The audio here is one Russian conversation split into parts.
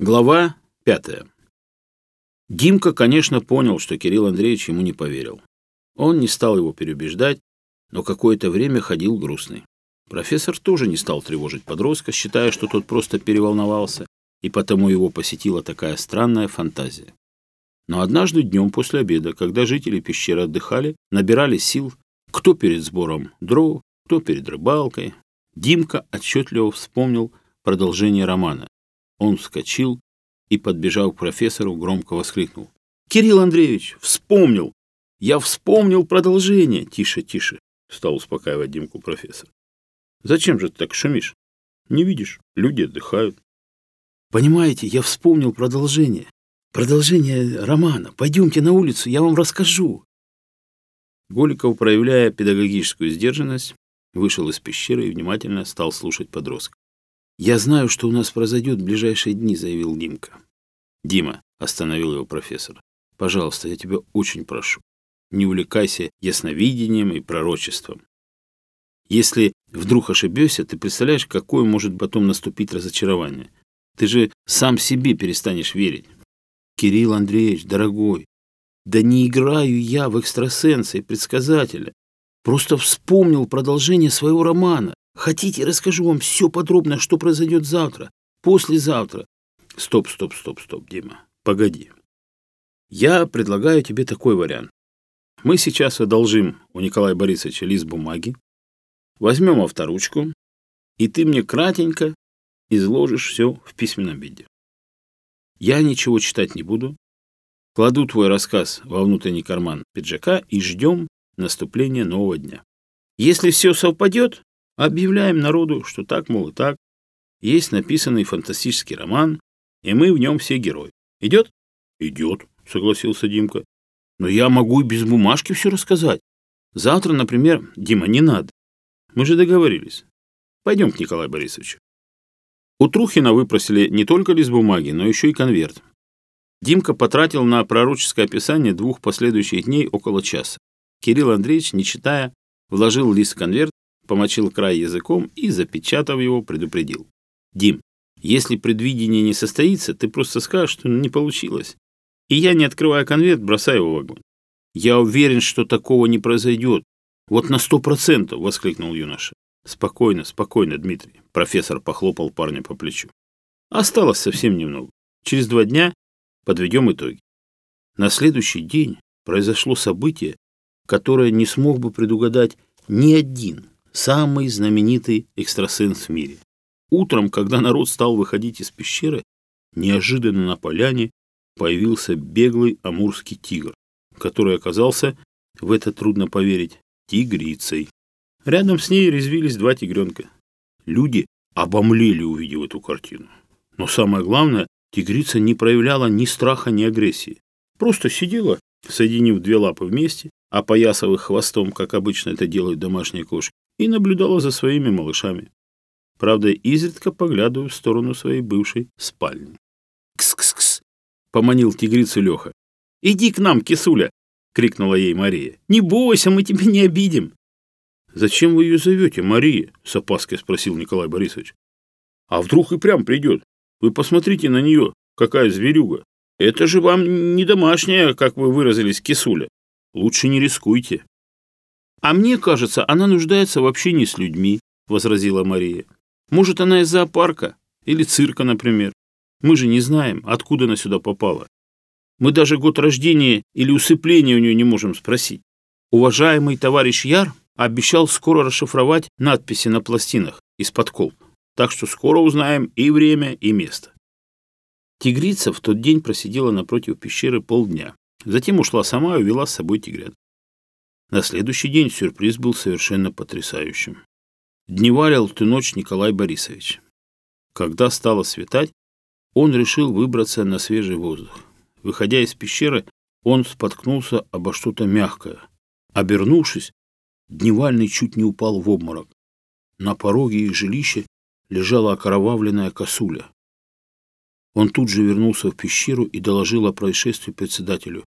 Глава пятая. Димка, конечно, понял, что Кирилл Андреевич ему не поверил. Он не стал его переубеждать, но какое-то время ходил грустный. Профессор тоже не стал тревожить подростка, считая, что тот просто переволновался, и потому его посетила такая странная фантазия. Но однажды днем после обеда, когда жители пещеры отдыхали, набирали сил, кто перед сбором дров, кто перед рыбалкой, Димка отчетливо вспомнил продолжение романа он вскочил и, подбежав к профессору, громко воскликнул. «Кирилл Андреевич, вспомнил! Я вспомнил продолжение!» «Тише, тише!» — стал успокаивать Димку профессор. «Зачем же ты так шумишь? Не видишь, люди отдыхают». «Понимаете, я вспомнил продолжение. Продолжение романа. Пойдемте на улицу, я вам расскажу». Голиков, проявляя педагогическую сдержанность, вышел из пещеры и внимательно стал слушать подростка. «Я знаю, что у нас произойдет в ближайшие дни», — заявил Димка. «Дима», — остановил его профессор, — «пожалуйста, я тебя очень прошу, не увлекайся ясновидением и пророчеством. Если вдруг ошибешься, ты представляешь, какое может потом наступить разочарование. Ты же сам себе перестанешь верить». «Кирилл Андреевич, дорогой, да не играю я в экстрасенса и предсказателя. Просто вспомнил продолжение своего романа. Хотите, расскажу вам все подробно, что произойдет завтра, послезавтра. Стоп, стоп, стоп, стоп, Дима, погоди. Я предлагаю тебе такой вариант. Мы сейчас одолжим у Николая Борисовича лист бумаги, возьмем авторучку, и ты мне кратенько изложишь все в письменном виде. Я ничего читать не буду, кладу твой рассказ во внутренний карман пиджака и ждем наступления нового дня. Если все совпадет, Объявляем народу, что так, мол, и так. Есть написанный фантастический роман, и мы в нем все герои. Идет? Идет, согласился Димка. Но я могу и без бумажки все рассказать. Завтра, например, Дима, не надо. Мы же договорились. Пойдем к Николаю Борисовичу. У Трухина выпросили не только лист бумаги, но еще и конверт. Димка потратил на пророческое описание двух последующих дней около часа. Кирилл Андреевич, не читая, вложил лист в конверт помочил край языком и, запечатав его, предупредил. «Дим, если предвидение не состоится, ты просто скажешь, что не получилось. И я, не открывая конверт, бросаю его в огонь». «Я уверен, что такого не произойдет. Вот на сто процентов!» — воскликнул юноша. «Спокойно, спокойно, Дмитрий», — профессор похлопал парня по плечу. «Осталось совсем немного. Через два дня подведем итоги». На следующий день произошло событие, которое не смог бы предугадать ни один самый знаменитый экстрасенс в мире. Утром, когда народ стал выходить из пещеры, неожиданно на поляне появился беглый амурский тигр, который оказался, в это трудно поверить, тигрицей. Рядом с ней резвились два тигренка. Люди обомлели, увидев эту картину. Но самое главное, тигрица не проявляла ни страха, ни агрессии. Просто сидела, соединив две лапы вместе, опоясав их хвостом, как обычно это делают домашние кошки, и наблюдала за своими малышами. Правда, изредка поглядывая в сторону своей бывшей спальни. «Кс-кс-кс!» — поманил тигрицу Леха. «Иди к нам, кисуля!» — крикнула ей Мария. «Не бойся, мы тебя не обидим!» «Зачем вы ее зовете, Мария?» — с опаской спросил Николай Борисович. «А вдруг и прям придет? Вы посмотрите на нее, какая зверюга! Это же вам не домашняя, как вы выразились, кисуля! Лучше не рискуйте!» «А мне кажется, она нуждается в общении с людьми», — возразила Мария. «Может, она из зоопарка или цирка, например. Мы же не знаем, откуда она сюда попала. Мы даже год рождения или усыпления у нее не можем спросить. Уважаемый товарищ Яр обещал скоро расшифровать надписи на пластинах из-под колб, так что скоро узнаем и время, и место». Тигрица в тот день просидела напротив пещеры полдня. Затем ушла сама и увела с собой тигрят. На следующий день сюрприз был совершенно потрясающим. Дневалил ту ночь Николай Борисович. Когда стало светать, он решил выбраться на свежий воздух. Выходя из пещеры, он споткнулся обо что-то мягкое. Обернувшись, Дневальный чуть не упал в обморок. На пороге их жилища лежала окровавленная косуля. Он тут же вернулся в пещеру и доложил о происшествии председателю.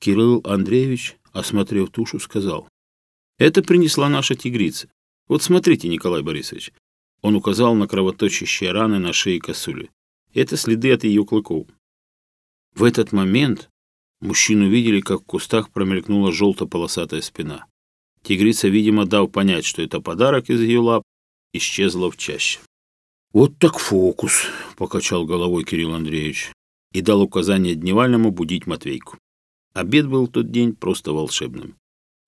Кирилл Андреевич осмотрев тушу, сказал. «Это принесла наша тигрица. Вот смотрите, Николай Борисович». Он указал на кровоточащие раны на шее косули. Это следы от ее клыков. В этот момент мужчину видели, как в кустах промелькнула желто-полосатая спина. Тигрица, видимо, дав понять, что это подарок из ее лап, исчезла в чаще. «Вот так фокус!» — покачал головой Кирилл Андреевич и дал указание Дневальному будить Матвейку. Обед был тот день просто волшебным.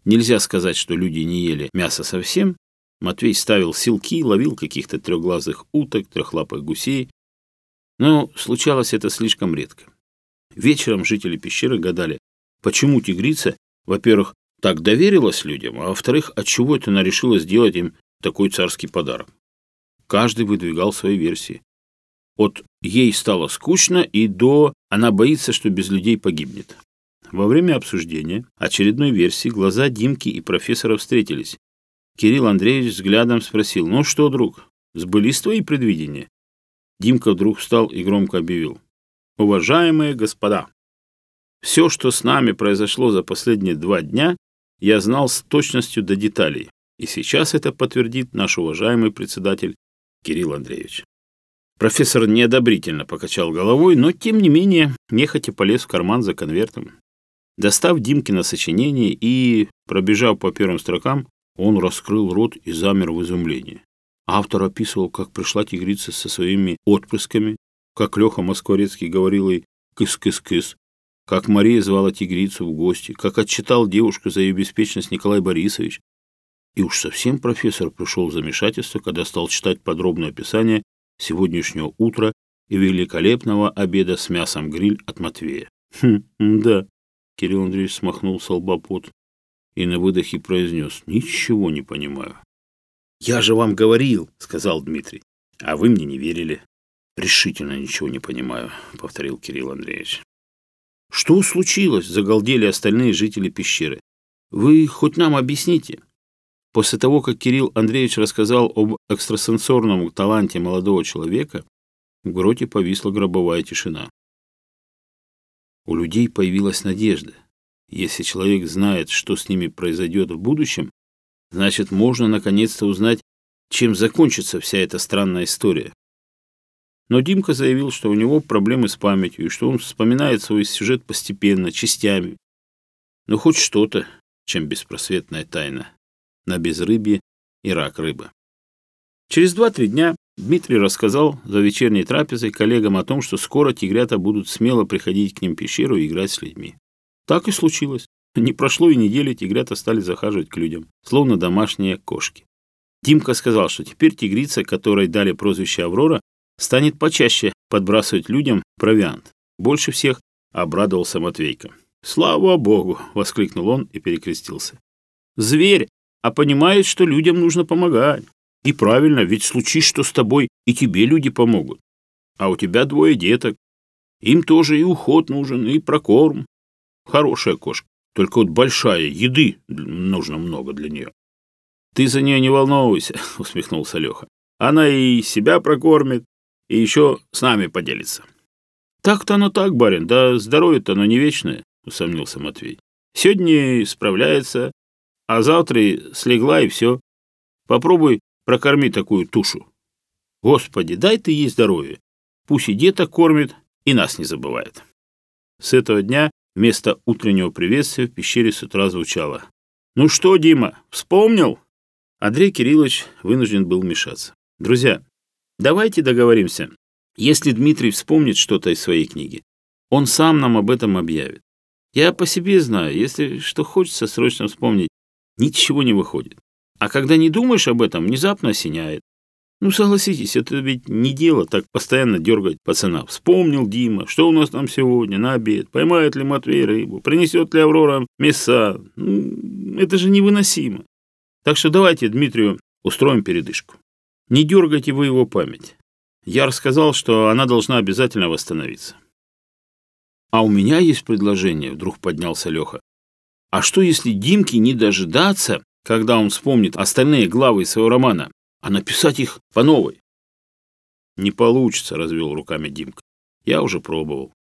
Нельзя сказать, что люди не ели мясо совсем. Матвей ставил силки, ловил каких-то трехглазых уток, трехлапых гусей. Но случалось это слишком редко. Вечером жители пещеры гадали, почему тигрица, во-первых, так доверилась людям, а во-вторых, отчего это она решила сделать им такой царский подарок. Каждый выдвигал свои версии. От «ей стало скучно» и до «она боится, что без людей погибнет». Во время обсуждения очередной версии глаза Димки и профессора встретились. Кирилл Андреевич взглядом спросил, «Ну что, друг, сбылись твои предвидения?» Димка вдруг встал и громко объявил, «Уважаемые господа, все, что с нами произошло за последние два дня, я знал с точностью до деталей, и сейчас это подтвердит наш уважаемый председатель Кирилл Андреевич». Профессор неодобрительно покачал головой, но, тем не менее, нехотя полез в карман за конвертом. Достав Димкина сочинение и, пробежав по первым строкам, он раскрыл рот и замер в изумлении. Автор описывал, как пришла тигрица со своими отпрысками, как Леха Москворецкий говорил ей «кыс-кыс-кыс», как Мария звала тигрицу в гости, как отчитал девушку за ее беспечность Николай Борисович. И уж совсем профессор пришел в замешательство, когда стал читать подробное описание сегодняшнего утра и великолепного обеда с мясом гриль от Матвея. Хм, да, Кирилл Андреевич смахнул с лба пот и на выдохе произнес «Ничего не понимаю». «Я же вам говорил», — сказал Дмитрий, — «а вы мне не верили». «Решительно ничего не понимаю», — повторил Кирилл Андреевич. «Что случилось?» — загалдели остальные жители пещеры. «Вы хоть нам объясните». После того, как Кирилл Андреевич рассказал об экстрасенсорном таланте молодого человека, в гроте повисла гробовая тишина. У людей появилась надежда. Если человек знает, что с ними произойдет в будущем, значит, можно наконец-то узнать, чем закончится вся эта странная история. Но Димка заявил, что у него проблемы с памятью, и что он вспоминает свой сюжет постепенно, частями. Но хоть что-то, чем беспросветная тайна. На безрыбье и рак рыбы. Через 2-3 дня Дмитрий рассказал за вечерней трапезой коллегам о том, что скоро тигрята будут смело приходить к ним в пещеру и играть с людьми. Так и случилось. Не прошло и недели, тигрята стали захаживать к людям, словно домашние кошки. Димка сказал, что теперь тигрица, которой дали прозвище Аврора, станет почаще подбрасывать людям провиант. Больше всех обрадовался Матвейка. «Слава Богу!» — воскликнул он и перекрестился. «Зверь! А понимает, что людям нужно помогать. И правильно, ведь случись что с тобой, и тебе люди помогут. А у тебя двое деток. Им тоже и уход нужен, и прокорм. Хорошая кошка, только вот большая, еды нужно много для нее. Ты за нее не волнуйся, усмехнулся Леха. Она и себя прокормит, и еще с нами поделится. Так-то оно так, барин, да здоровье-то оно не вечное, усомнился Матвей. Сегодня справляется, а завтра слегла и все. Попробуй прокорми такую тушу. Господи, дай ты ей здоровье. Пусть и деда кормит, и нас не забывает. С этого дня вместо утреннего приветствия в пещере с утра звучало. «Ну что, Дима, вспомнил?» Андрей Кириллович вынужден был мешаться. «Друзья, давайте договоримся. Если Дмитрий вспомнит что-то из своей книги, он сам нам об этом объявит. Я по себе знаю, если что хочется срочно вспомнить, ничего не выходит. А когда не думаешь об этом, внезапно осеняет. Ну, согласитесь, это ведь не дело так постоянно дергать пацана. Вспомнил Дима, что у нас там сегодня на обед, поймает ли Матвей рыбу, принесет ли Аврора мяса. Ну, это же невыносимо. Так что давайте Дмитрию устроим передышку. Не дергайте вы его память. Я рассказал, что она должна обязательно восстановиться. А у меня есть предложение, вдруг поднялся Леха. А что, если Димке не дожидаться, когда он вспомнит остальные главы своего романа, а написать их по новой. «Не получится», — развел руками Димка. «Я уже пробовал».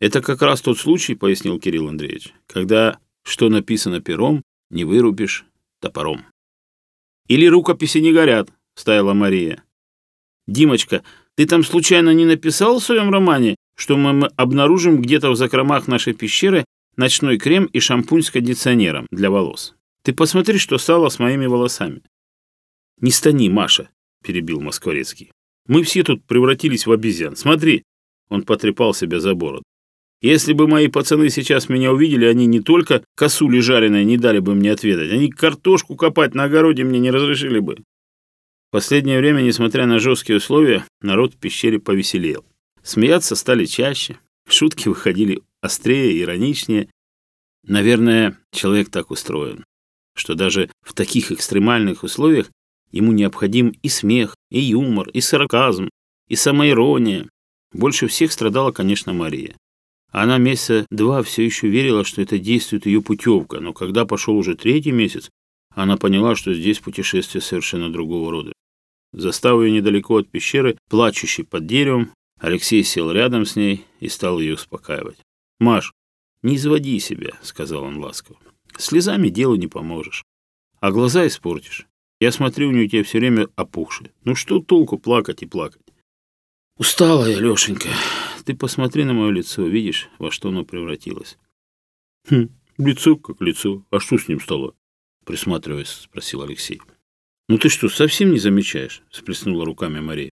«Это как раз тот случай», — пояснил Кирилл Андреевич, «когда что написано пером, не вырубишь топором». «Или рукописи не горят», — вставила Мария. «Димочка, ты там случайно не написал в своем романе, что мы обнаружим где-то в закромах нашей пещеры ночной крем и шампунь с кондиционером для волос?» Ты посмотри, что стало с моими волосами. Не стани, Маша, перебил Москворецкий. Мы все тут превратились в обезьян. Смотри, он потрепал себя за бороду. Если бы мои пацаны сейчас меня увидели, они не только косули жареные не дали бы мне отведать, они картошку копать на огороде мне не разрешили бы. В последнее время, несмотря на жесткие условия, народ в пещере повеселел. Смеяться стали чаще, шутки выходили острее, ироничнее. Наверное, человек так устроен что даже в таких экстремальных условиях ему необходим и смех, и юмор, и сарказм, и самоирония. Больше всех страдала, конечно, Мария. Она месяца два все еще верила, что это действует ее путевка, но когда пошел уже третий месяц, она поняла, что здесь путешествие совершенно другого рода. Застав ее недалеко от пещеры, плачущей под деревом, Алексей сел рядом с ней и стал ее успокаивать. «Маш, не изводи себя», — сказал он ласково. Слезами делу не поможешь. А глаза испортишь. Я смотрю, у нее тебя все время опухшие. Ну что толку плакать и плакать? Устала я, Лешенька. Ты посмотри на мое лицо, видишь, во что оно превратилось? Хм, лицо как лицо. А что с ним стало? Присматриваясь, спросил Алексей. Ну ты что, совсем не замечаешь? Сплеснула руками Мария.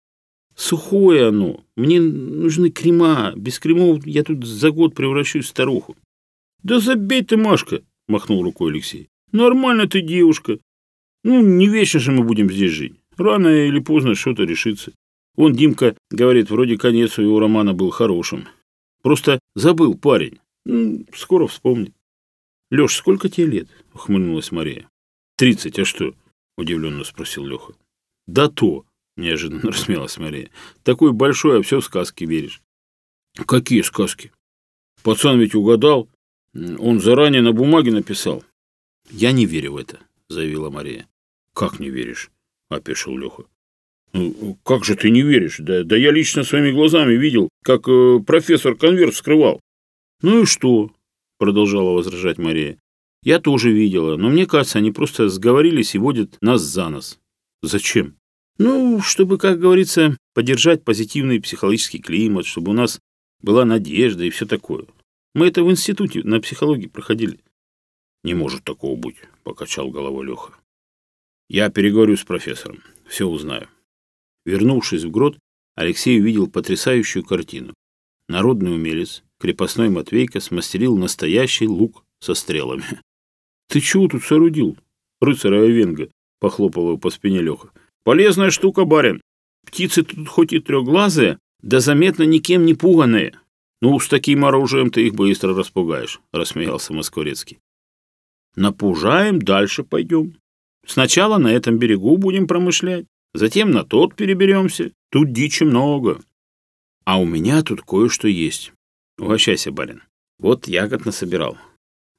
Сухое оно. Мне нужны крема. Без кремов я тут за год превращусь в старуху. Да забей ты, Машка, махнул рукой Алексей. Нормально ты девушка. Ну, не вечно же мы будем здесь жить. Рано или поздно что-то решится. Он, Димка, говорит, вроде конец у его романа был хорошим. Просто забыл парень. Ну, скоро вспомнит. Леш, сколько тебе лет? Ухмыльнулась Мария. Тридцать, а что? Удивленно спросил Леха. Да то, неожиданно рассмеялась Мария. Такой большой, а все в сказки веришь. Какие сказки? Пацан ведь угадал. Он заранее на бумаге написал. Я не верю в это, заявила Мария. Как не веришь? опешил Леха. «Ну, «Как же ты не веришь? Да, да я лично своими глазами видел, как э, профессор конверт вскрывал». «Ну и что?» — продолжала возражать Мария. «Я тоже видела, но мне кажется, они просто сговорились и водят нас за нос». «Зачем?» «Ну, чтобы, как говорится, поддержать позитивный психологический климат, чтобы у нас была надежда и все такое. Мы это в институте на психологии проходили. Не может такого быть, покачал головой Леха. Я переговорю с профессором, все узнаю. Вернувшись в грот, Алексей увидел потрясающую картину. Народный умелец, крепостной Матвейка, смастерил настоящий лук со стрелами. «Ты чего тут соорудил, рыцаря Овенга?» — похлопал его по спине Леха. «Полезная штука, барин. Птицы тут хоть и трехглазые, да заметно никем не пуганные». Ну, с таким оружием ты их быстро распугаешь», — рассмеялся Москворецкий. «Напужаем, дальше пойдем. Сначала на этом берегу будем промышлять. Затем на тот переберемся. Тут дичи много. А у меня тут кое-что есть. Угощайся, барин. Вот ягод насобирал.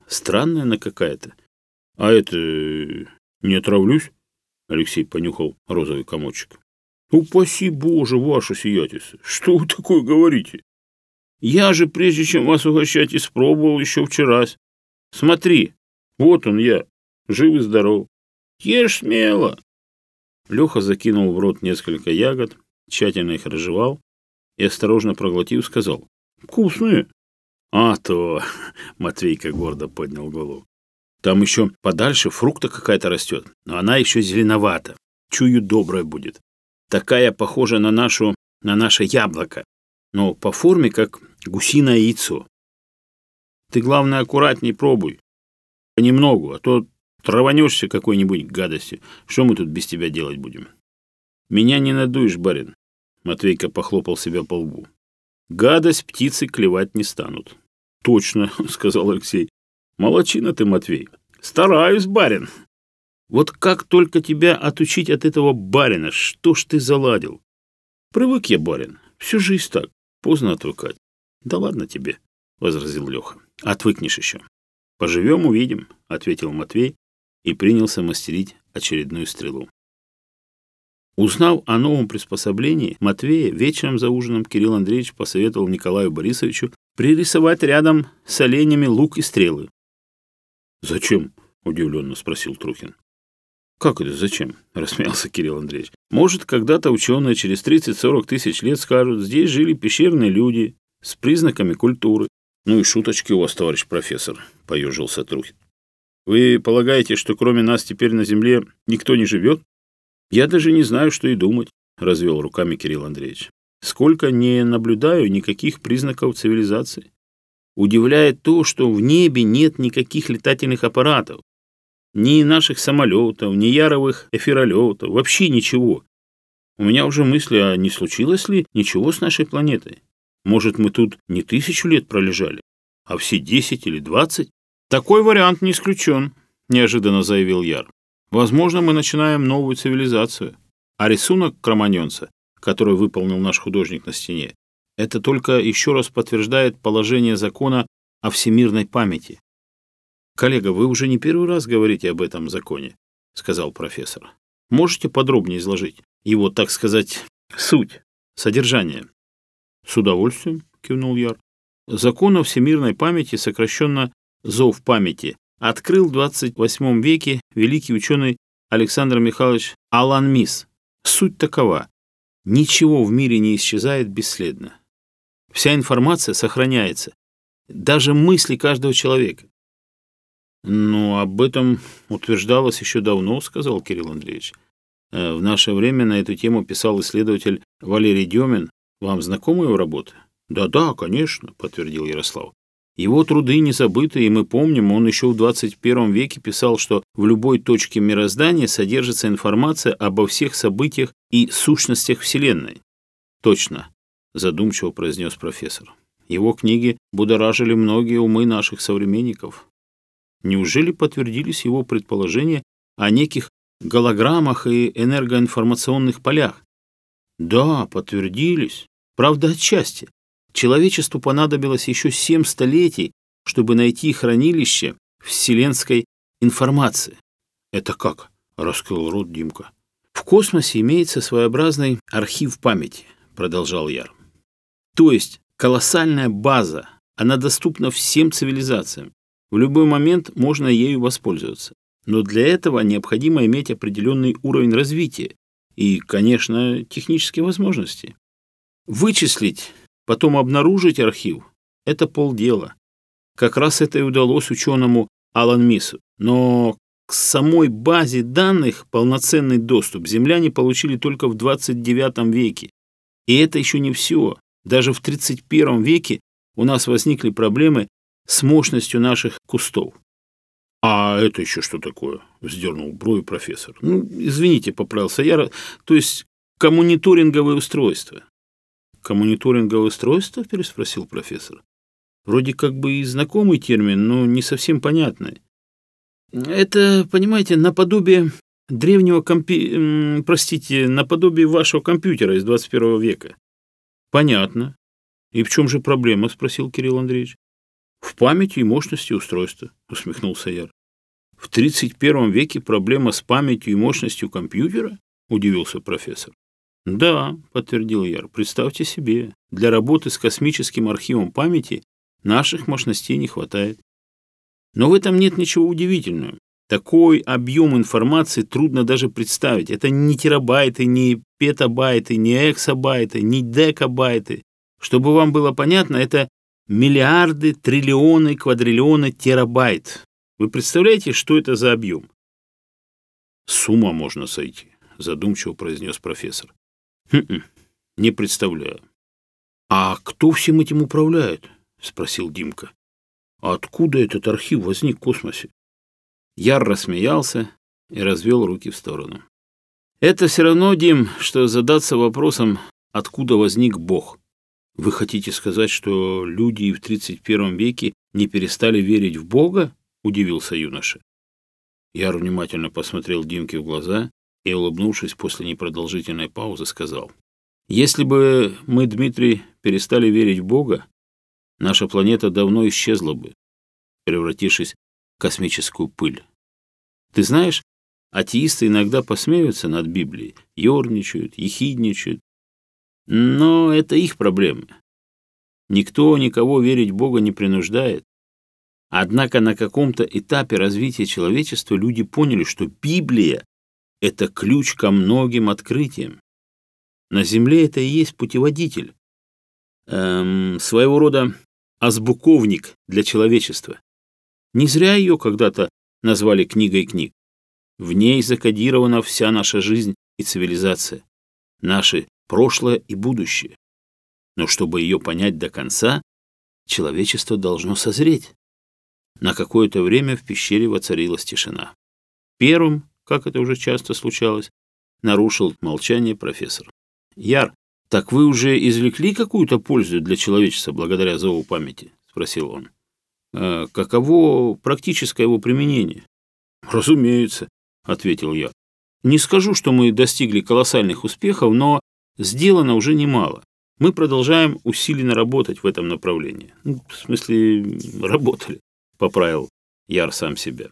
Странная она какая-то. А это... не отравлюсь? Алексей понюхал розовый комочек. Упаси Боже, Я же, прежде чем вас угощать, испробовал еще вчерась. Смотри, вот он я, жив и здоров. Ешь смело!» Леха закинул в рот несколько ягод, тщательно их разжевал и, осторожно проглотив, сказал. «Вкусные!» «А то!» — Матвейка гордо поднял голову. «Там еще подальше фрукта какая-то растет, но она еще зеленовата. Чую, добрая будет. Такая похожа на нашу, на наше яблоко но по форме как гусиное яйцо. Ты, главное, аккуратней пробуй. Понемногу, а то траванешься какой-нибудь гадостью. Что мы тут без тебя делать будем? Меня не надуешь, барин. Матвейка похлопал себя по лбу. Гадость птицы клевать не станут. Точно, сказал Алексей. Молочина ты, Матвей. Стараюсь, барин. Вот как только тебя отучить от этого барина, что ж ты заладил? Привык я, барин, всю жизнь так. Поздно отвыкать. Да ладно тебе, возразил Леха. Отвыкнешь еще. Поживем, увидим, ответил Матвей и принялся мастерить очередную стрелу. Узнав о новом приспособлении, Матвея вечером за ужином Кирилл Андреевич посоветовал Николаю Борисовичу пририсовать рядом с оленями лук и стрелы. «Зачем?» – удивленно спросил Трухин. Как это зачем? рассмеялся Кирилл Андреевич. Может, когда-то ученые через 30-40 тысяч лет скажут, здесь жили пещерные люди с признаками культуры. Ну и шуточки у вас, товарищ профессор, поежился Трухин. Вы полагаете, что кроме нас теперь на Земле никто не живет? Я даже не знаю, что и думать, развел руками Кирилл Андреевич. Сколько не наблюдаю никаких признаков цивилизации. Удивляет то, что в небе нет никаких летательных аппаратов. Ни наших самолетов, ни яровых эфиролетов, вообще ничего. У меня уже мысли, а не случилось ли ничего с нашей планетой? Может, мы тут не тысячу лет пролежали, а все десять или двадцать? Такой вариант не исключен, неожиданно заявил Яр. Возможно, мы начинаем новую цивилизацию. А рисунок кроманьонца, который выполнил наш художник на стене, это только еще раз подтверждает положение закона о всемирной памяти. «Коллега, вы уже не первый раз говорите об этом законе», — сказал профессор. «Можете подробнее изложить его, так сказать, суть, содержание?» «С удовольствием», — кивнул Яр. «Закон о всемирной памяти, сокращенно «Зов памяти», открыл в 28 веке великий ученый Александр Михайлович Алан Мис. Суть такова. Ничего в мире не исчезает бесследно. Вся информация сохраняется. Даже мысли каждого человека. Но об этом утверждалось еще давно, сказал Кирилл Андреевич. Э, в наше время на эту тему писал исследователь Валерий Демин. Вам знакомы его работы? Да-да, конечно, подтвердил Ярослав. Его труды не забыты, и мы помним, он еще в 21 веке писал, что в любой точке мироздания содержится информация обо всех событиях и сущностях Вселенной. Точно, задумчиво произнес профессор. Его книги будоражили многие умы наших современников неужели подтвердились его предположения о неких голограммах и энергоинформационных полях? Да, подтвердились. Правда, отчасти. Человечеству понадобилось еще семь столетий, чтобы найти хранилище вселенской информации. Это как? Раскрыл рот Димка. В космосе имеется своеобразный архив памяти, продолжал Яр. То есть колоссальная база, она доступна всем цивилизациям. В любой момент можно ею воспользоваться. Но для этого необходимо иметь определенный уровень развития и, конечно, технические возможности. Вычислить, потом обнаружить архив – это полдела. Как раз это и удалось ученому Алан Мису. Но к самой базе данных полноценный доступ земляне получили только в 29 веке. И это еще не все. Даже в 31 веке у нас возникли проблемы с мощностью наших кустов. «А это еще что такое?» – вздернул брови профессор. «Ну, извините», – поправился я, – «то есть коммуниторинговое устройство». «Коммуниторинговое устройство?» – переспросил профессор. «Вроде как бы и знакомый термин, но не совсем понятный». «Это, понимаете, наподобие древнего компи... простите, наподобие вашего компьютера из 21 века». «Понятно. И в чем же проблема?» – спросил Кирилл Андреевич. В памяти и мощности устройства, усмехнулся Яр. В 31 веке проблема с памятью и мощностью компьютера? Удивился профессор. Да, подтвердил Яр, представьте себе, для работы с космическим архивом памяти наших мощностей не хватает. Но в этом нет ничего удивительного. Такой объем информации трудно даже представить. Это не терабайты, не петабайты, не эксабайты, не декабайты. Чтобы вам было понятно, это миллиарды, триллионы, квадриллионы, терабайт. Вы представляете, что это за объем? С ума можно сойти, задумчиво произнес профессор. Хм -хм, не представляю. А кто всем этим управляет? Спросил Димка. откуда этот архив возник в космосе? Яр рассмеялся и развел руки в сторону. Это все равно, Дим, что задаться вопросом, откуда возник Бог. Вы хотите сказать, что люди и в 31 веке не перестали верить в Бога? Удивился юноша. Яр внимательно посмотрел Димке в глаза и, улыбнувшись после непродолжительной паузы, сказал. Если бы мы, Дмитрий, перестали верить в Бога, наша планета давно исчезла бы, превратившись в космическую пыль. Ты знаешь, атеисты иногда посмеются над Библией, ерничают, ехидничают, но это их проблемы. Никто никого верить в Бога не принуждает. Однако на каком-то этапе развития человечества люди поняли, что Библия – это ключ ко многим открытиям. На Земле это и есть путеводитель, эм, своего рода азбуковник для человечества. Не зря ее когда-то назвали книгой книг. В ней закодирована вся наша жизнь и цивилизация, наши прошлое и будущее. Но чтобы ее понять до конца, человечество должно созреть. На какое-то время в пещере воцарилась тишина. Первым, как это уже часто случалось, нарушил молчание профессор. «Яр, так вы уже извлекли какую-то пользу для человечества благодаря зову памяти?» — спросил он. «А каково практическое его применение?» «Разумеется», — ответил я. «Не скажу, что мы достигли колоссальных успехов, но Сделано уже немало. Мы продолжаем усиленно работать в этом направлении. Ну, в смысле, работали, поправил Яр сам себя.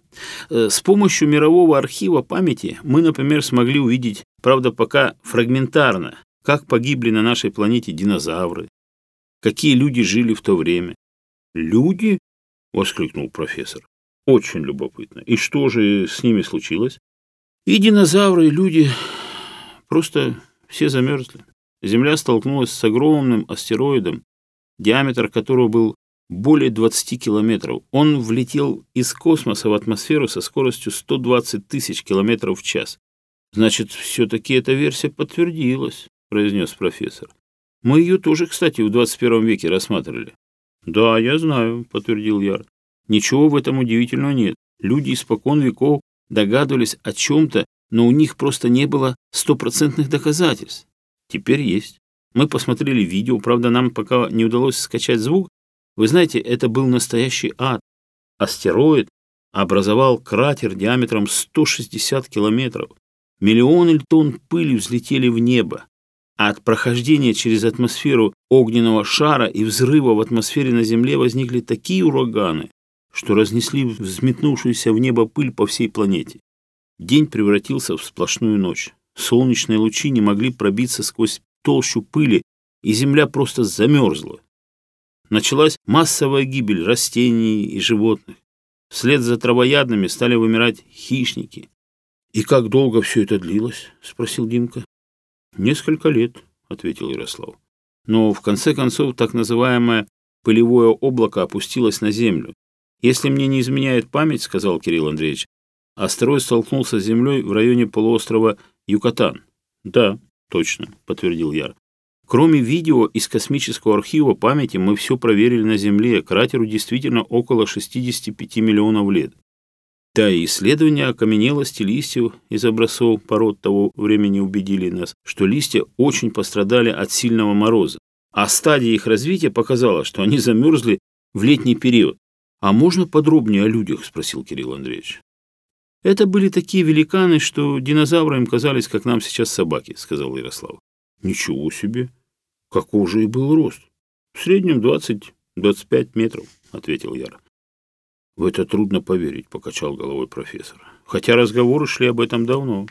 Э, с помощью мирового архива памяти мы, например, смогли увидеть, правда, пока фрагментарно, как погибли на нашей планете динозавры, какие люди жили в то время. «Люди?» — воскликнул профессор. «Очень любопытно. И что же с ними случилось?» «И динозавры, и люди просто все замерзли. Земля столкнулась с огромным астероидом, диаметр которого был более 20 километров. Он влетел из космоса в атмосферу со скоростью 120 тысяч километров в час. «Значит, все-таки эта версия подтвердилась», — произнес профессор. «Мы ее тоже, кстати, в 21 веке рассматривали». «Да, я знаю», — подтвердил Яр. «Ничего в этом удивительного нет. Люди испокон веков догадывались о чем-то, но у них просто не было стопроцентных доказательств. Теперь есть. Мы посмотрели видео, правда, нам пока не удалось скачать звук. Вы знаете, это был настоящий ад. Астероид образовал кратер диаметром 160 километров. Миллионы тонн пыли взлетели в небо. А от прохождения через атмосферу огненного шара и взрыва в атмосфере на Земле возникли такие ураганы, что разнесли взметнувшуюся в небо пыль по всей планете. День превратился в сплошную ночь. Солнечные лучи не могли пробиться сквозь толщу пыли, и земля просто замерзла. Началась массовая гибель растений и животных. Вслед за травоядными стали вымирать хищники. «И как долго все это длилось?» — спросил Димка. «Несколько лет», — ответил Ярослав. Но в конце концов так называемое пылевое облако опустилось на землю. «Если мне не изменяет память», — сказал Кирилл Андреевич, Астероид столкнулся с землей в районе полуострова Юкатан. Да, точно, подтвердил Яр. Кроме видео из космического архива памяти мы все проверили на Земле. Кратеру действительно около 65 миллионов лет. Да, и исследования окаменелости листьев из образцов пород того времени убедили нас, что листья очень пострадали от сильного мороза. А стадия их развития показала, что они замерзли в летний период. «А можно подробнее о людях?» – спросил Кирилл Андреевич. Это были такие великаны, что динозавры им казались, как нам сейчас собаки, сказал Ярослав. Ничего себе! Каков же и был рост? В среднем 20-25 метров, ответил Яр. В это трудно поверить, покачал головой профессор. Хотя разговоры шли об этом давно.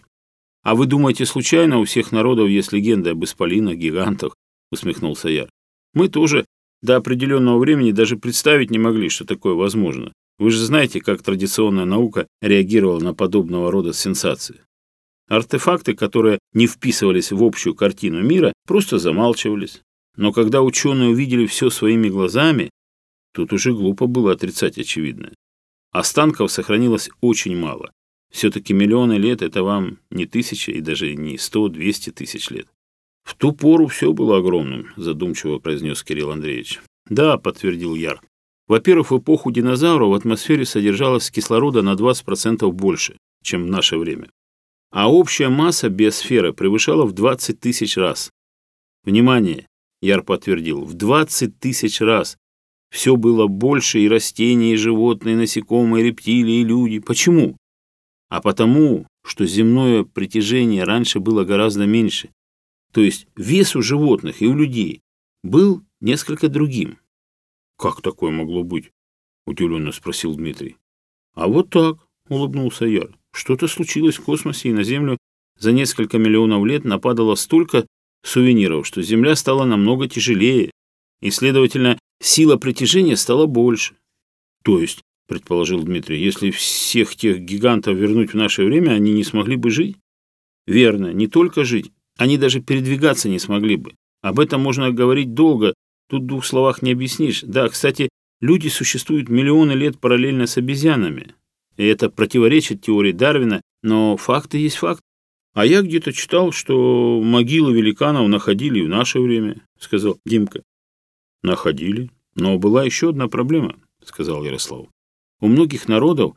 А вы думаете, случайно у всех народов есть легенда об исполинах, гигантах? усмехнулся Яр. Мы тоже до определенного времени даже представить не могли, что такое возможно. Вы же знаете, как традиционная наука реагировала на подобного рода сенсации. Артефакты, которые не вписывались в общую картину мира, просто замалчивались. Но когда ученые увидели все своими глазами, тут уже глупо было отрицать очевидное. Останков сохранилось очень мало. Все-таки миллионы лет – это вам не тысяча и даже не сто, двести тысяч лет. «В ту пору все было огромным», – задумчиво произнес Кирилл Андреевич. «Да», – подтвердил Яр, во-первых, в эпоху динозавров в атмосфере содержалось кислорода на 20% больше, чем в наше время. А общая масса биосферы превышала в 20 тысяч раз. Внимание, Яр подтвердил, в 20 тысяч раз. Все было больше и растения, и животные, и насекомые, и рептилии, и люди. Почему? А потому, что земное притяжение раньше было гораздо меньше. То есть вес у животных и у людей был несколько другим как такое могло быть?» — удивленно спросил Дмитрий. «А вот так», — улыбнулся Яр. «Что-то случилось в космосе, и на Землю за несколько миллионов лет нападало столько сувениров, что Земля стала намного тяжелее, и, следовательно, сила притяжения стала больше». «То есть», — предположил Дмитрий, «если всех тех гигантов вернуть в наше время, они не смогли бы жить?» «Верно, не только жить, они даже передвигаться не смогли бы. Об этом можно говорить долго, Тут в двух словах не объяснишь. Да, кстати, люди существуют миллионы лет параллельно с обезьянами. И это противоречит теории Дарвина, но факты есть факт. А я где-то читал, что могилы великанов находили в наше время, сказал Димка. Находили. Но была еще одна проблема, сказал Ярослав. У многих народов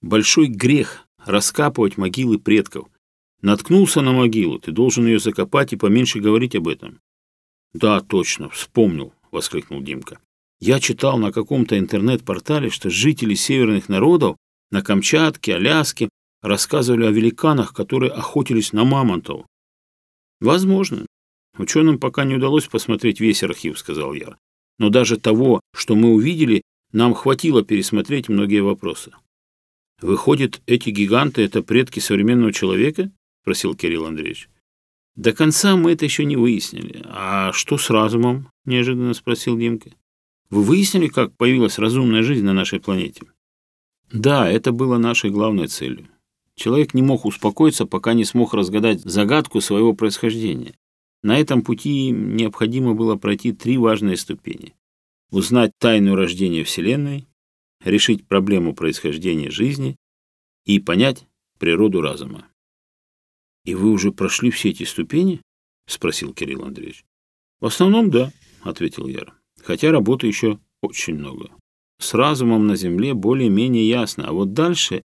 большой грех раскапывать могилы предков. Наткнулся на могилу, ты должен ее закопать и поменьше говорить об этом. «Да, точно, вспомнил», — воскликнул Димка. «Я читал на каком-то интернет-портале, что жители северных народов на Камчатке, Аляске рассказывали о великанах, которые охотились на мамонтов». «Возможно. Ученым пока не удалось посмотреть весь архив», — сказал Яр. «Но даже того, что мы увидели, нам хватило пересмотреть многие вопросы». «Выходит, эти гиганты — это предки современного человека?» — спросил Кирилл Андреевич. До конца мы это еще не выяснили. А что с разумом? Неожиданно спросил Димка. Вы выяснили, как появилась разумная жизнь на нашей планете? Да, это было нашей главной целью. Человек не мог успокоиться, пока не смог разгадать загадку своего происхождения. На этом пути необходимо было пройти три важные ступени. Узнать тайну рождения Вселенной, решить проблему происхождения жизни и понять природу разума. «И вы уже прошли все эти ступени?» — спросил Кирилл Андреевич. «В основном, да», — ответил Яр. «Хотя работы еще очень много. С разумом на земле более-менее ясно. А вот дальше...»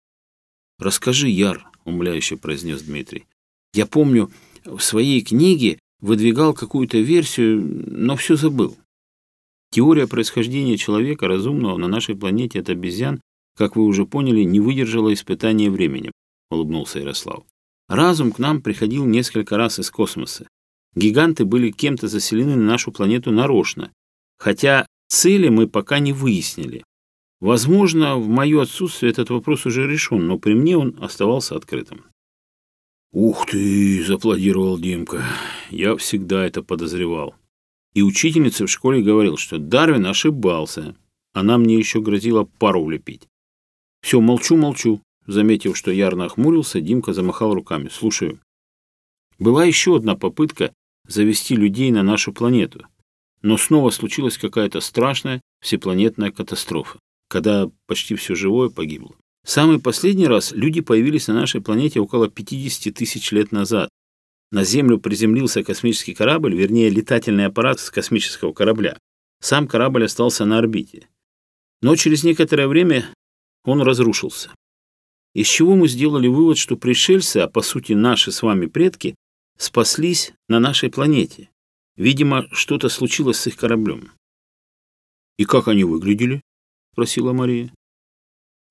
«Расскажи, Яр», — умляюще произнес Дмитрий. «Я помню, в своей книге выдвигал какую-то версию, но все забыл. Теория происхождения человека разумного на нашей планете от обезьян, как вы уже поняли, не выдержала испытания временем», — улыбнулся Ярослав. Разум к нам приходил несколько раз из космоса. Гиганты были кем-то заселены на нашу планету нарочно, хотя цели мы пока не выяснили. Возможно, в мое отсутствие этот вопрос уже решен, но при мне он оставался открытым. «Ух ты!» – зааплодировал Димка. «Я всегда это подозревал». И учительница в школе говорил, что Дарвин ошибался. Она мне еще грозила пару влепить. Все, молчу-молчу. Заметив, что ярно охмурился, Димка замахал руками. «Слушаю. Была еще одна попытка завести людей на нашу планету. Но снова случилась какая-то страшная всепланетная катастрофа, когда почти все живое погибло. Самый последний раз люди появились на нашей планете около 50 тысяч лет назад. На Землю приземлился космический корабль, вернее, летательный аппарат с космического корабля. Сам корабль остался на орбите. Но через некоторое время он разрушился из чего мы сделали вывод, что пришельцы, а по сути наши с вами предки, спаслись на нашей планете. Видимо, что-то случилось с их кораблем. «И как они выглядели?» — спросила Мария.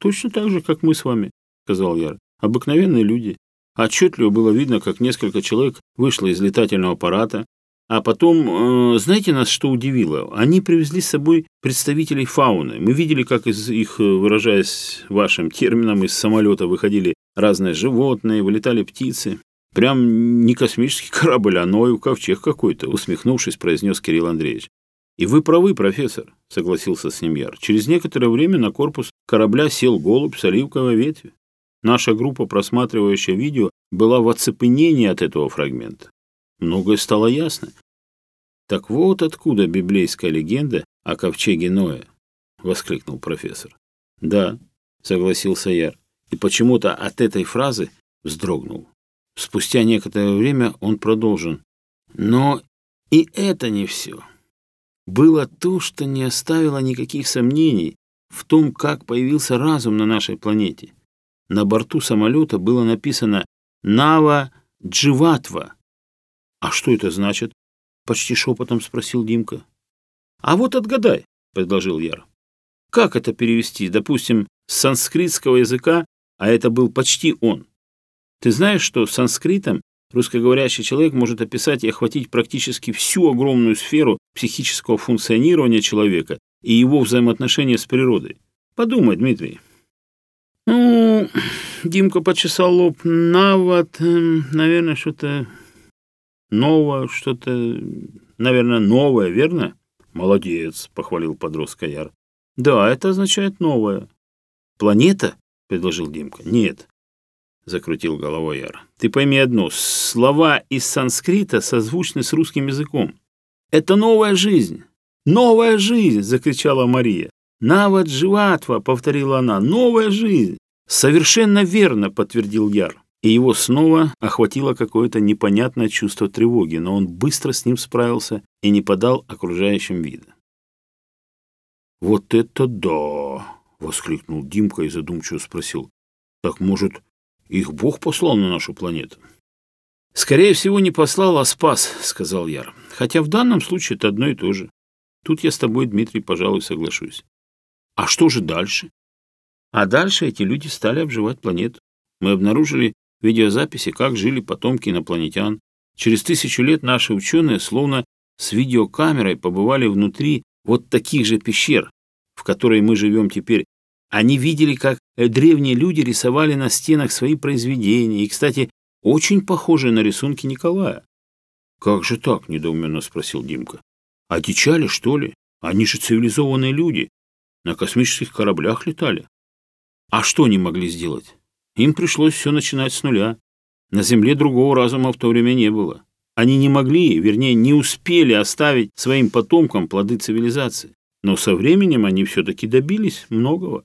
«Точно так же, как мы с вами», — сказал Яр. «Обыкновенные люди. Отчетливо было видно, как несколько человек вышло из летательного аппарата, а потом, э, знаете, нас что удивило? Они привезли с собой представителей фауны. Мы видели, как из их, э, выражаясь вашим термином, из самолета выходили разные животные, вылетали птицы. Прям не космический корабль, а Ноев ковчег какой-то, усмехнувшись, произнес Кирилл Андреевич. «И вы правы, профессор», — согласился с ним Яр. Через некоторое время на корпус корабля сел голубь с оливковой ветви. Наша группа, просматривающая видео, была в оцепенении от этого фрагмента. Многое стало ясно. Так вот откуда библейская легенда о ковчеге Ноя, воскликнул профессор. Да, согласился Яр, и почему-то от этой фразы вздрогнул. Спустя некоторое время он продолжил. Но и это не все. Было то, что не оставило никаких сомнений в том, как появился разум на нашей планете. На борту самолета было написано «Нава Дживатва», «А что это значит?» — почти шепотом спросил Димка. «А вот отгадай», — предложил Яр. «Как это перевести, допустим, с санскритского языка, а это был почти он? Ты знаешь, что санскритом русскоговорящий человек может описать и охватить практически всю огромную сферу психического функционирования человека и его взаимоотношения с природой? Подумай, Дмитрий». «Ну, Димка почесал лоб. На вот, эм, наверное, что-то Новое что-то, наверное, новое, верно? Молодец, похвалил подростка Яр. Да, это означает новое. Планета? Предложил Димка. Нет. закрутил головой Яр. «Ты пойми одно, слова из санскрита созвучны с русским языком. Это новая жизнь! Новая жизнь!» — закричала Мария. «Навад живатва!» — и его снова охватило какое-то непонятное чувство тревоги, но он быстро с ним справился и не подал окружающим вида. «Вот это да!» — воскликнул Димка и задумчиво спросил. «Так, может, их Бог послал на нашу планету?» «Скорее всего, не послал, а спас», — сказал Яр. «Хотя в данном случае это одно и то же. Тут я с тобой, Дмитрий, пожалуй, соглашусь». «А что же дальше?» А дальше эти люди стали обживать планету. Мы обнаружили видеозаписи, как жили потомки инопланетян. Через тысячу лет наши ученые, словно с видеокамерой, побывали внутри вот таких же пещер, в которой мы живем теперь. Они видели, как э, древние люди рисовали на стенах свои произведения, и, кстати, очень похожие на рисунки Николая. «Как же так?» – недоуменно спросил Димка. «Одичали, что ли? Они же цивилизованные люди. На космических кораблях летали. А что они могли сделать?» Им пришлось все начинать с нуля. На земле другого разума в то время не было. Они не могли, вернее, не успели оставить своим потомкам плоды цивилизации. Но со временем они все-таки добились многого.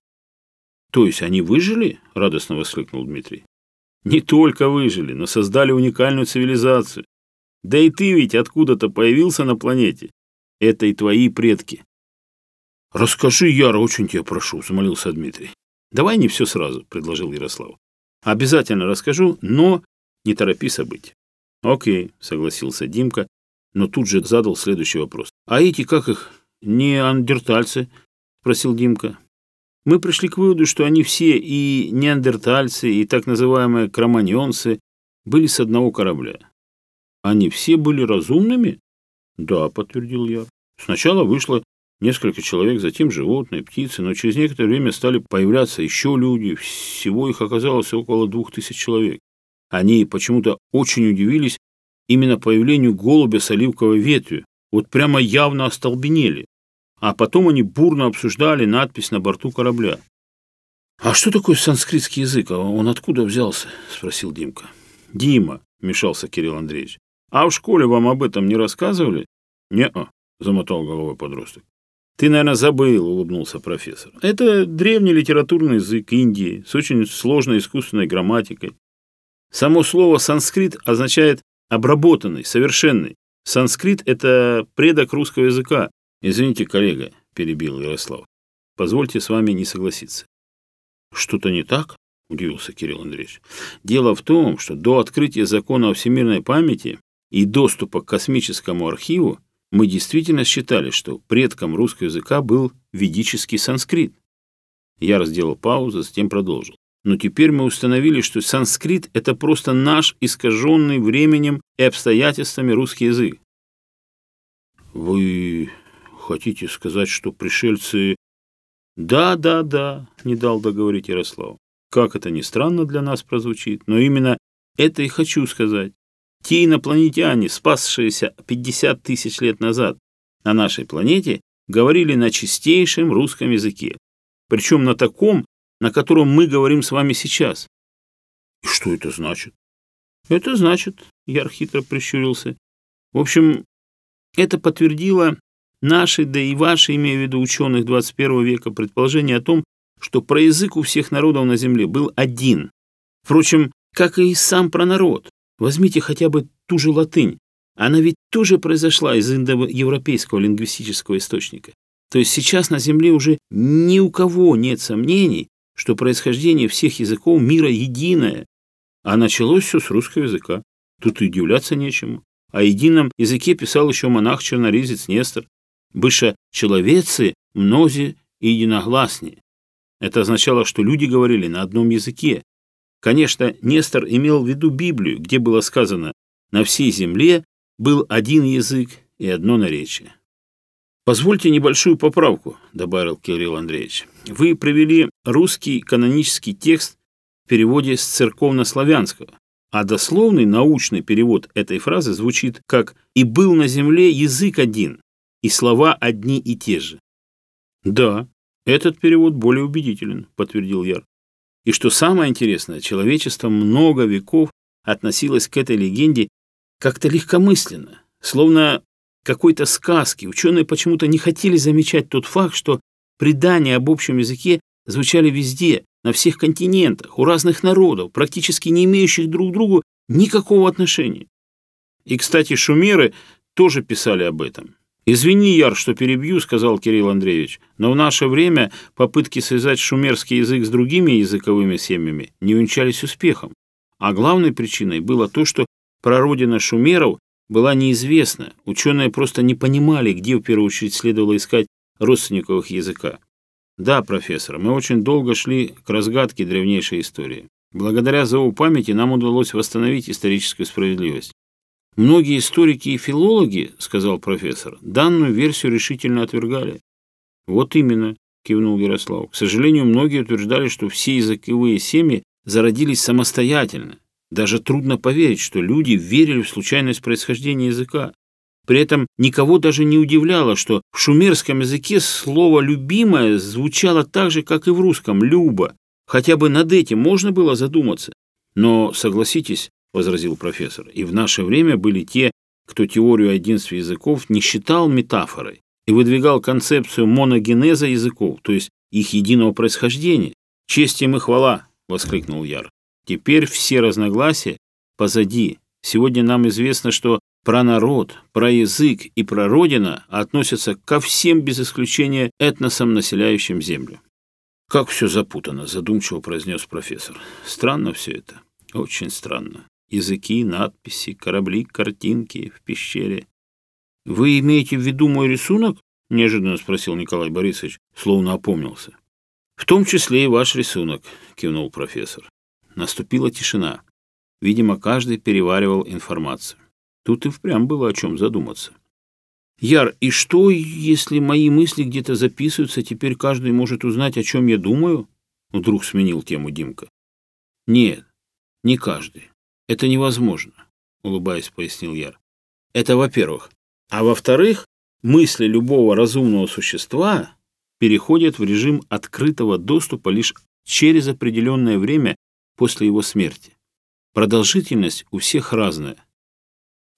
«То есть они выжили?» – радостно воскликнул Дмитрий. «Не только выжили, но создали уникальную цивилизацию. Да и ты ведь откуда-то появился на планете. Это и твои предки». «Расскажи, Яра, очень тебя прошу», – взмолился Дмитрий. «Давай не все сразу», – предложил Ярослав. Обязательно расскажу, но не торопи события. Окей, согласился Димка, но тут же задал следующий вопрос. А эти, как их, не андертальцы? Спросил Димка. Мы пришли к выводу, что они все и неандертальцы, и так называемые кроманьонцы были с одного корабля. Они все были разумными? Да, подтвердил я. Сначала вышло Несколько человек, затем животные, птицы, но через некоторое время стали появляться еще люди. Всего их оказалось около двух тысяч человек. Они почему-то очень удивились именно появлению голубя с оливковой ветвью. Вот прямо явно остолбенели. А потом они бурно обсуждали надпись на борту корабля. «А что такое санскритский язык? а Он откуда взялся?» – спросил Димка. «Дима», – мешался Кирилл Андреевич. «А в школе вам об этом не рассказывали?» «Не-а», – замотал головой подросток. Ты, наверное, забыл, улыбнулся профессор. Это древний литературный язык Индии с очень сложной искусственной грамматикой. Само слово санскрит означает обработанный, совершенный. Санскрит – это предок русского языка. Извините, коллега, перебил Ярослав. Позвольте с вами не согласиться. Что-то не так? Удивился Кирилл Андреевич. Дело в том, что до открытия закона о всемирной памяти и доступа к космическому архиву мы действительно считали, что предком русского языка был ведический санскрит. Я разделал паузу, затем продолжил. Но теперь мы установили, что санскрит – это просто наш искаженный временем и обстоятельствами русский язык. Вы хотите сказать, что пришельцы... Да, да, да, не дал договорить Ярослав. Как это ни странно для нас прозвучит, но именно это и хочу сказать. Те инопланетяне, спасшиеся 50 тысяч лет назад на нашей планете, говорили на чистейшем русском языке. Причем на таком, на котором мы говорим с вами сейчас. И что это значит? Это значит, Яр хитро прищурился. В общем, это подтвердило наши, да и ваши, имею в виду ученых 21 века, предположение о том, что проязык у всех народов на Земле был один. Впрочем, как и сам про народ. Возьмите хотя бы ту же латынь. Она ведь тоже произошла из индоевропейского лингвистического источника. То есть сейчас на Земле уже ни у кого нет сомнений, что происхождение всех языков мира единое. А началось все с русского языка. Тут и удивляться нечему. О едином языке писал еще монах-черноризец Нестор. «Быша человецы мнози и единогласни». Это означало, что люди говорили на одном языке, Конечно, Нестор имел в виду Библию, где было сказано «на всей земле был один язык и одно наречие». «Позвольте небольшую поправку», — добавил Кирилл Андреевич. «Вы привели русский канонический текст в переводе с церковно-славянского, а дословный научный перевод этой фразы звучит как «и был на земле язык один, и слова одни и те же». «Да, этот перевод более убедителен», — подтвердил Яр. И что самое интересное, человечество много веков относилось к этой легенде как-то легкомысленно, словно какой-то сказки. Ученые почему-то не хотели замечать тот факт, что предания об общем языке звучали везде, на всех континентах, у разных народов, практически не имеющих друг к другу никакого отношения. И, кстати, шумеры тоже писали об этом. Извини, Яр, что перебью, сказал Кирилл Андреевич, но в наше время попытки связать шумерский язык с другими языковыми семьями не увенчались успехом. А главной причиной было то, что прародина шумеров была неизвестна. Ученые просто не понимали, где в первую очередь следовало искать родственников их языка. Да, профессор, мы очень долго шли к разгадке древнейшей истории. Благодаря зову памяти нам удалось восстановить историческую справедливость. Многие историки и филологи, сказал профессор, данную версию решительно отвергали. Вот именно, кивнул Ярослав. К сожалению, многие утверждали, что все языковые семьи зародились самостоятельно. Даже трудно поверить, что люди верили в случайность происхождения языка. При этом никого даже не удивляло, что в шумерском языке слово «любимое» звучало так же, как и в русском «люба». Хотя бы над этим можно было задуматься. Но, согласитесь, возразил профессор. И в наше время были те, кто теорию единства языков не считал метафорой и выдвигал концепцию моногенеза языков, то есть их единого происхождения. «Честь им и хвала!» — воскликнул Яр. «Теперь все разногласия позади. Сегодня нам известно, что про народ, про язык и про родина относятся ко всем без исключения этносам, населяющим землю». «Как все запутано!» — задумчиво произнес профессор. «Странно все это. Очень странно языки, надписи, корабли, картинки в пещере. «Вы имеете в виду мой рисунок?» — неожиданно спросил Николай Борисович, словно опомнился. «В том числе и ваш рисунок», — кивнул профессор. Наступила тишина. Видимо, каждый переваривал информацию. Тут и впрямь было о чем задуматься. «Яр, и что, если мои мысли где-то записываются, теперь каждый может узнать, о чем я думаю?» Вдруг сменил тему Димка. «Нет, не каждый. «Это невозможно», — улыбаясь, пояснил Яр. «Это во-первых. А во-вторых, мысли любого разумного существа переходят в режим открытого доступа лишь через определенное время после его смерти. Продолжительность у всех разная.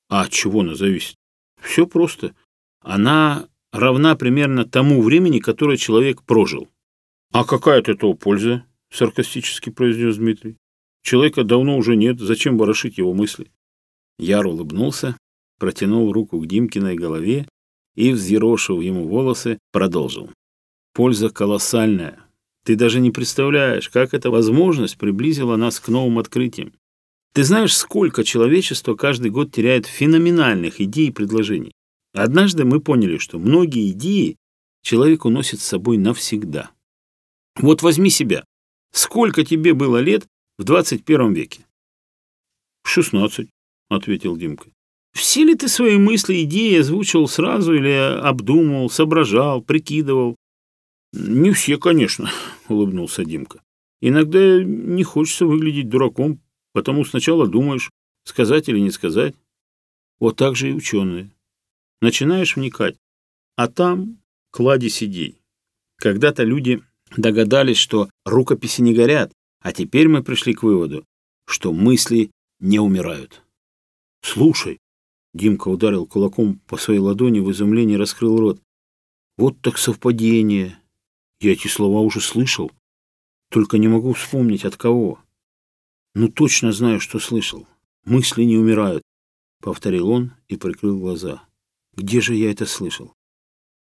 А от чего она зависит? Все просто. Она равна примерно тому времени, которое человек прожил. «А какая от этого польза?» — саркастически произнес Дмитрий. Человека давно уже нет, зачем ворошить его мысли? Яр улыбнулся, протянул руку к Димкиной голове и, взъерошив ему волосы, продолжил. «Польза колоссальная. Ты даже не представляешь, как эта возможность приблизила нас к новым открытиям. Ты знаешь, сколько человечество каждый год теряет феноменальных идей и предложений. Однажды мы поняли, что многие идеи человек уносит с собой навсегда. Вот возьми себя. Сколько тебе было лет, в 21 веке? «Шестнадцать», — ответил Димка. «Все ли ты свои мысли, идеи озвучивал сразу или обдумывал, соображал, прикидывал?» «Не все, конечно», — улыбнулся Димка. «Иногда не хочется выглядеть дураком, потому сначала думаешь, сказать или не сказать. Вот так же и ученые. Начинаешь вникать, а там кладезь идей. Когда-то люди догадались, что рукописи не горят, а теперь мы пришли к выводу, что мысли не умирают. «Слушай», — Димка ударил кулаком по своей ладони, в изумлении раскрыл рот. «Вот так совпадение. Я эти слова уже слышал, только не могу вспомнить от кого. Ну, точно знаю, что слышал. Мысли не умирают», — повторил он и прикрыл глаза. «Где же я это слышал?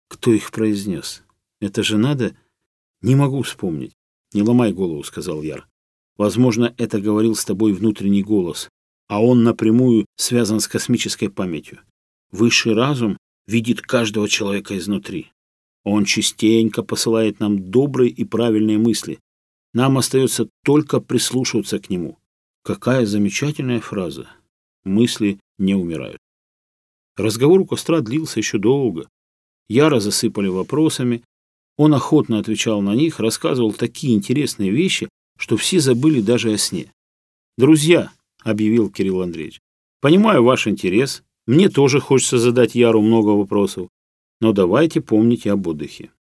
Кто их произнес? Это же надо? Не могу вспомнить. «Не ломай голову», — сказал Яр. «Возможно, это говорил с тобой внутренний голос, а он напрямую связан с космической памятью. Высший разум видит каждого человека изнутри. Он частенько посылает нам добрые и правильные мысли. Нам остается только прислушиваться к нему. Какая замечательная фраза. Мысли не умирают. Разговор у костра длился еще долго. Яра засыпали вопросами, Он охотно отвечал на них, рассказывал такие интересные вещи, что все забыли даже о сне. «Друзья», — объявил Кирилл Андреевич, — «понимаю ваш интерес, мне тоже хочется задать Яру много вопросов, но давайте помнить об отдыхе».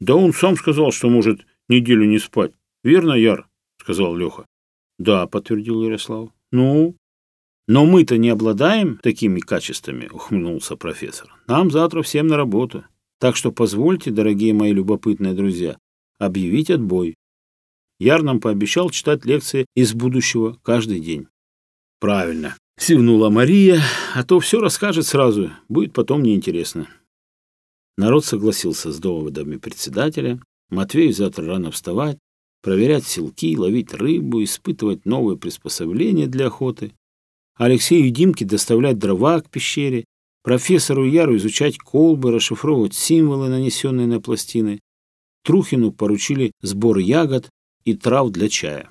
«Да он сам сказал, что может неделю не спать. Верно, Яр?» — сказал Леха. «Да», — подтвердил Ярослав. «Ну?» «Но мы-то не обладаем такими качествами», — ухмыльнулся профессор. «Нам завтра всем на работу». Так что позвольте, дорогие мои любопытные друзья, объявить отбой. Яр нам пообещал читать лекции из будущего каждый день. Правильно, сивнула Мария, а то все расскажет сразу, будет потом неинтересно. Народ согласился с доводами председателя. Матвею завтра рано вставать, проверять силки, ловить рыбу, испытывать новые приспособления для охоты. Алексею и Димке доставлять дрова к пещере профессору Яру изучать колбы, расшифровывать символы, нанесенные на пластины. Трухину поручили сбор ягод и трав для чая.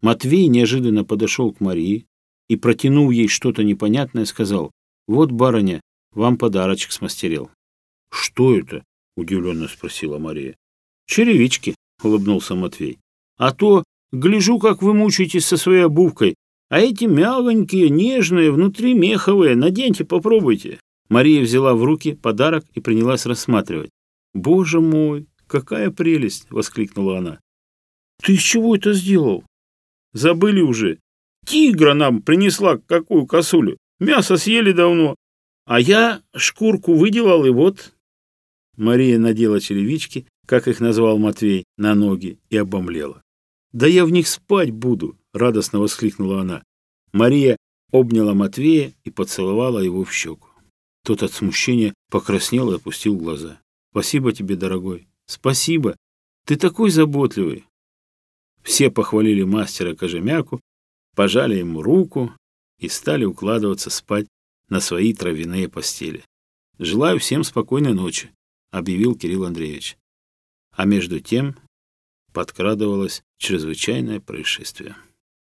Матвей неожиданно подошел к Марии и, протянув ей что-то непонятное, сказал, «Вот, барыня, вам подарочек смастерил». «Что это?» – удивленно спросила Мария. «Черевички», – улыбнулся Матвей. «А то, гляжу, как вы мучаетесь со своей обувкой, а эти мягонькие, нежные, внутри меховые, наденьте, попробуйте». Мария взяла в руки подарок и принялась рассматривать. «Боже мой, какая прелесть!» — воскликнула она. «Ты из чего это сделал?» «Забыли уже. Тигра нам принесла какую косулю. Мясо съели давно. А я шкурку выделал, и вот...» Мария надела черевички, как их назвал Матвей, на ноги и обомлела. «Да я в них спать буду!» — радостно воскликнула она. Мария обняла Матвея и поцеловала его в щеку. Тот от смущения покраснел и опустил глаза. «Спасибо тебе, дорогой! Спасибо! Ты такой заботливый!» Все похвалили мастера Кожемяку, пожали ему руку и стали укладываться спать на свои травяные постели. «Желаю всем спокойной ночи», — объявил Кирилл Андреевич. А